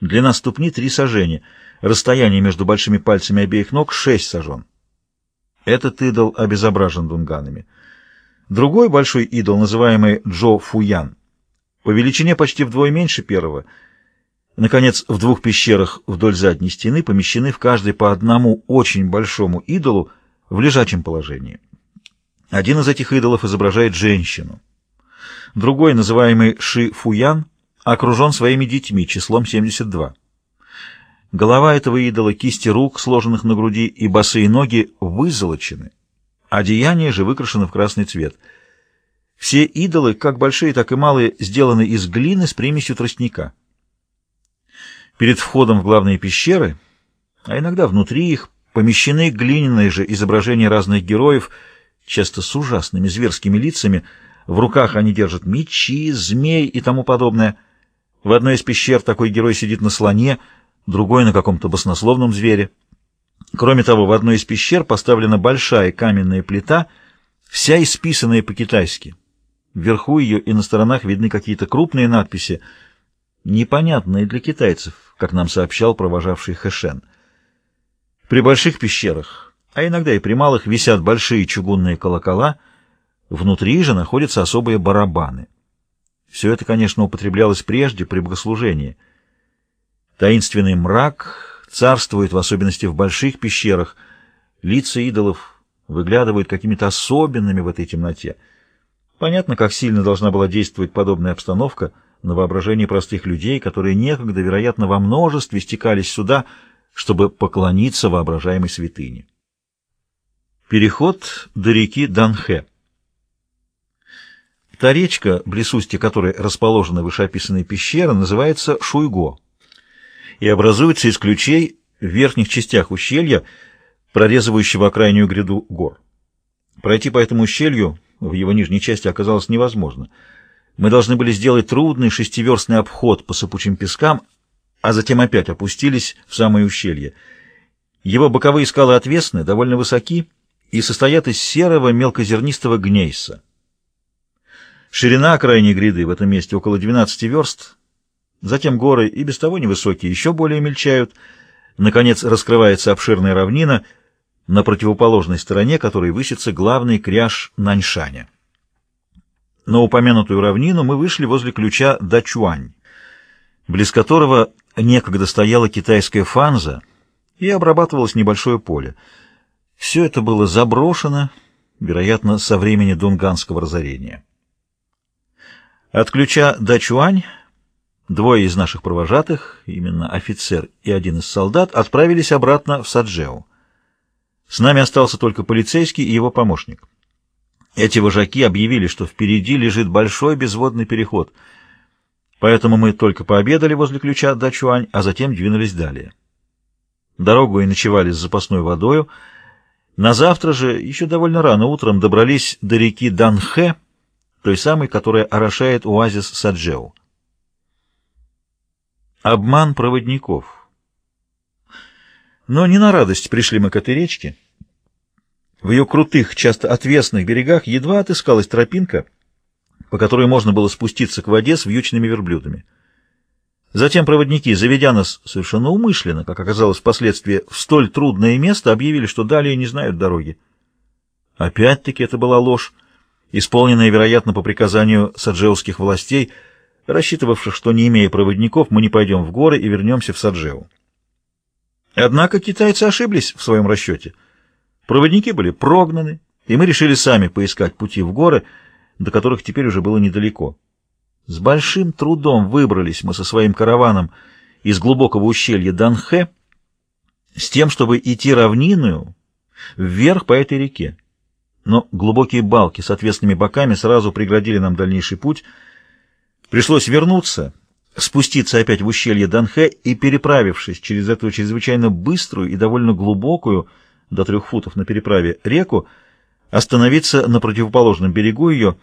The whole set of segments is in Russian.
Длина ступни — три сажения. Расстояние между большими пальцами обеих ног — шесть сажен. Этот идол обезображен дунганами. Другой большой идол, называемый Джо Фуян, по величине почти вдвое меньше первого. Наконец, в двух пещерах вдоль задней стены помещены в каждой по одному очень большому идолу в лежачем положении. Один из этих идолов изображает женщину. Другой, называемый Ши Фуян, окружен своими детьми, числом 72. Голова этого идола, кисти рук, сложенных на груди, и босые ноги вызолочены, одеяние же выкрашено в красный цвет. Все идолы, как большие, так и малые, сделаны из глины с примесью тростника. Перед входом в главные пещеры, а иногда внутри их, помещены глиняные же изображения разных героев, часто с ужасными зверскими лицами, в руках они держат мечи, змей и тому подобное. В одной из пещер такой герой сидит на слоне, другой на каком-то баснословном звере. Кроме того, в одной из пещер поставлена большая каменная плита, вся исписанная по-китайски. Вверху ее и на сторонах видны какие-то крупные надписи, непонятные для китайцев, как нам сообщал провожавший Хэшен. При больших пещерах, а иногда и при малых, висят большие чугунные колокола, внутри же находятся особые барабаны. Все это, конечно, употреблялось прежде при богослужении. Таинственный мрак царствует, в особенности в больших пещерах. Лица идолов выглядывают какими-то особенными в этой темноте. Понятно, как сильно должна была действовать подобная обстановка на воображение простых людей, которые некогда, вероятно, во множестве стекались сюда, чтобы поклониться воображаемой святыне. Переход до реки Данхе. Та речка, близ устья которой расположена вышеописанная пещера, называется Шуйго и образуется из ключей в верхних частях ущелья, прорезывающего окраинную гряду гор. Пройти по этому ущелью в его нижней части оказалось невозможно. Мы должны были сделать трудный шестиверстный обход по сыпучим пескам, а затем опять опустились в самое ущелье. Его боковые скалы отвесны, довольно высоки и состоят из серого мелкозернистого гнейса. Ширина крайней гряды в этом месте около 12 верст. Затем горы, и без того невысокие, еще более мельчают. Наконец раскрывается обширная равнина, на противоположной стороне которой высится главный кряж Наньшаня. На упомянутую равнину мы вышли возле ключа Дачуань, близ которого некогда стояла китайская фанза и обрабатывалось небольшое поле. Все это было заброшено, вероятно, со времени Дунганского разорения. От ключа Дачуань двое из наших провожатых, именно офицер и один из солдат, отправились обратно в Саджеу. С нами остался только полицейский и его помощник. Эти вожаки объявили, что впереди лежит большой безводный переход, поэтому мы только пообедали возле ключа Дачуань, а затем двинулись далее. Дорогу и ночевали с запасной водою. На завтра же, еще довольно рано утром, добрались до реки Данхэ, той самой, которая орошает оазис Саджеу. Обман проводников. Но не на радость пришли мы к этой речке. В ее крутых, часто отвесных берегах едва отыскалась тропинка, по которой можно было спуститься к воде с вьючными верблюдами. Затем проводники, заведя нас совершенно умышленно, как оказалось впоследствии, в столь трудное место, объявили, что далее не знают дороги. Опять-таки это была ложь исполненное, вероятно, по приказанию саджеуских властей, рассчитывавших, что, не имея проводников, мы не пойдем в горы и вернемся в Саджеу. Однако китайцы ошиблись в своем расчете. Проводники были прогнаны, и мы решили сами поискать пути в горы, до которых теперь уже было недалеко. С большим трудом выбрались мы со своим караваном из глубокого ущелья Данхэ с тем, чтобы идти равнинную вверх по этой реке но глубокие балки с отвесными боками сразу преградили нам дальнейший путь. Пришлось вернуться, спуститься опять в ущелье Данхэ и, переправившись через эту чрезвычайно быструю и довольно глубокую, до трех футов на переправе, реку, остановиться на противоположном берегу ее,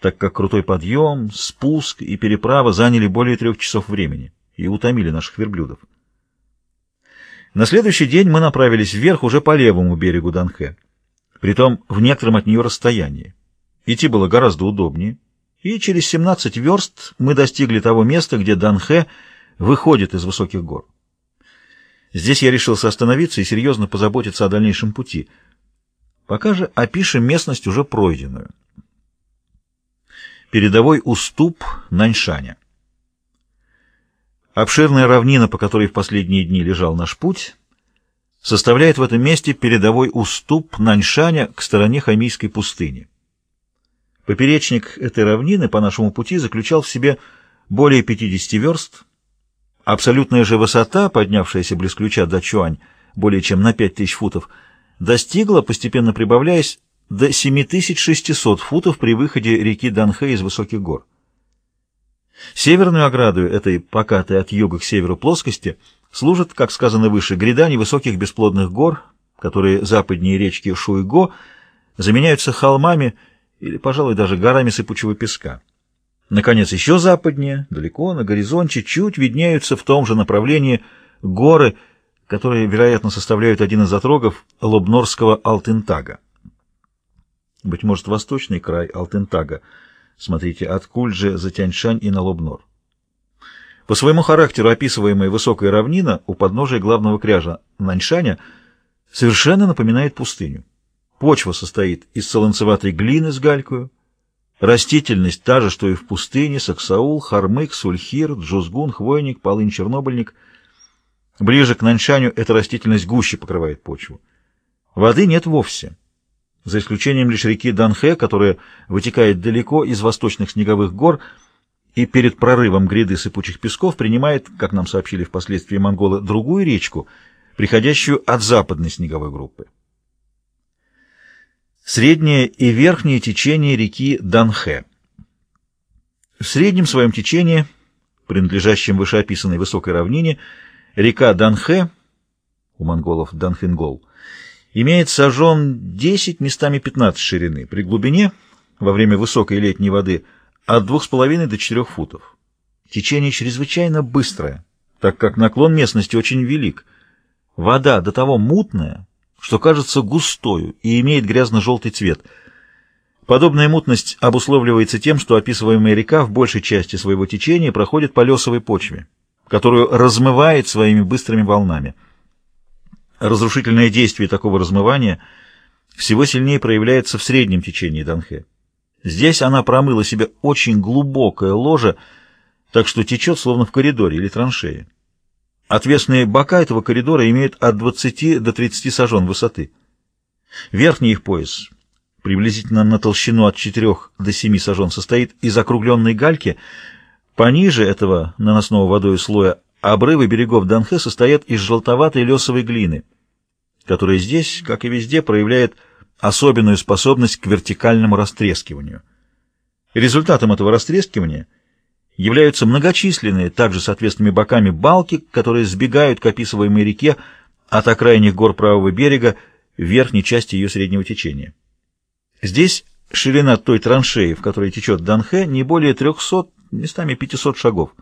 так как крутой подъем, спуск и переправа заняли более трех часов времени и утомили наших верблюдов. На следующий день мы направились вверх уже по левому берегу Данхэ притом в некотором от нее расстоянии. Идти было гораздо удобнее, и через 17 верст мы достигли того места, где Данхэ выходит из высоких гор. Здесь я решился остановиться и серьезно позаботиться о дальнейшем пути. Пока же опишем местность уже пройденную. Передовой уступ Наньшаня. Обширная равнина, по которой в последние дни лежал наш путь, составляет в этом месте передовой уступ Наньшаня к стороне Хамийской пустыни. Поперечник этой равнины по нашему пути заключал в себе более 50 верст, абсолютная же высота, поднявшаяся близ ключа до Чуань, более чем на 5000 футов, достигла, постепенно прибавляясь, до 7600 футов при выходе реки Данхэ из высоких гор. Северную ограду этой покатой от юга к северу плоскости служит, как сказано выше, гряда невысоких бесплодных гор, которые западнее речки Шуйго заменяются холмами или, пожалуй, даже горами сыпучего песка. Наконец, еще западнее, далеко на горизонте, чуть виднеются в том же направлении горы, которые, вероятно, составляют один из отрогов Лобнорского Алтентага. Быть может, восточный край Алтентага — Смотрите от Кульджи за Тяньшань и на Лобнор. По своему характеру описываемая высокая равнина у подножия главного кряжа Наньшаня совершенно напоминает пустыню. Почва состоит из солонцеватой глины с галькою, растительность та же, что и в пустыне, саксаул, хармык, сульхир, джузгун, хвойник, полынь, чернобыльник. Ближе к Наньшаню эта растительность гуще покрывает почву. Воды нет вовсе за исключением лишь реки Данхэ, которая вытекает далеко из восточных снеговых гор и перед прорывом гряды сыпучих песков принимает, как нам сообщили впоследствии монголы, другую речку, приходящую от западной снеговой группы. Среднее и верхнее течение реки Данхэ. В среднем своем течении, принадлежащем вышеописанной высокой равнине, река Данхэ, у монголов Данхингол, имеет сажен 10, местами 15 ширины, при глубине во время высокой летней воды от 2,5 до 4 футов. Течение чрезвычайно быстрое, так как наклон местности очень велик. Вода до того мутная, что кажется густою и имеет грязно-желтый цвет. Подобная мутность обусловливается тем, что описываемая река в большей части своего течения проходит по лесовой почве, которую размывает своими быстрыми волнами. Разрушительное действие такого размывания всего сильнее проявляется в среднем течении Данхэ. Здесь она промыла себе очень глубокое ложе, так что течет словно в коридоре или траншее. Отвесные бока этого коридора имеют от 20 до 30 сажен высоты. Верхний их пояс, приблизительно на толщину от 4 до 7 сажен, состоит из округленной гальки. Пониже этого наносного водой слоя Обрывы берегов Данхэ состоят из желтоватой лесовой глины, которая здесь, как и везде, проявляет особенную способность к вертикальному растрескиванию. Результатом этого растрескивания являются многочисленные, также с ответственными боками, балки, которые сбегают к описываемой реке от окраинных гор правого берега в верхней части ее среднего течения. Здесь ширина той траншеи, в которой течет Данхэ, не более 300, местами 500 шагов.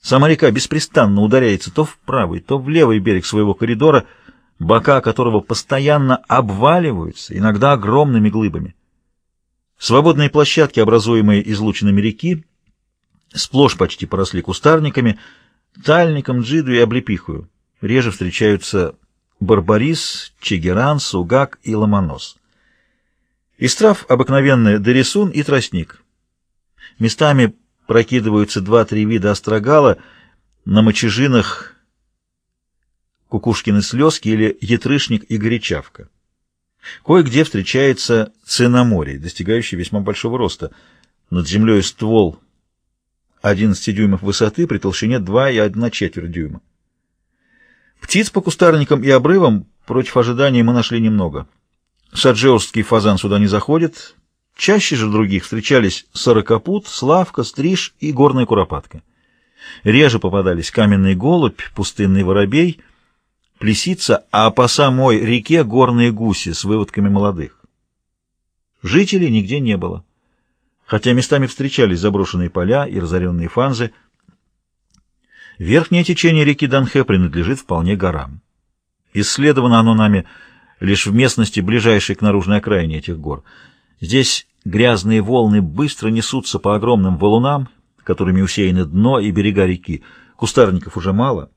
Сама река беспрестанно ударяется то в правый, то в левый берег своего коридора, бока которого постоянно обваливаются, иногда огромными глыбами. Свободные площадки, образуемые излучинами реки, сплошь почти поросли кустарниками, тальником, джиду и облепихою. Реже встречаются барбарис, чегеран, сугак и ломонос. Из трав обыкновенные дересун и тростник. Местами прокидываются два-три вида острогала, на мочежинах кукушкины слезки или ятрышник и горячавка. Кое-где встречается циноморий, достигающий весьма большого роста. Над землей ствол 11 дюймов высоты при толщине 2,1 четверть дюйма. Птиц по кустарникам и обрывам против ожидания мы нашли немного. Саджеусский фазан сюда не заходит, Чаще же других встречались сорокопут, славка, стриж и горная куропатка. Реже попадались каменный голубь, пустынный воробей, плесица, а по самой реке горные гуси с выводками молодых. Жителей нигде не было, хотя местами встречались заброшенные поля и разоренные фанзы. Верхнее течение реки Данхэ принадлежит вполне горам. Исследовано оно нами лишь в местности, ближайшей к наружной окраине этих гор — Здесь грязные волны быстро несутся по огромным валунам, которыми усеяны дно и берега реки, Кустарников уже мало.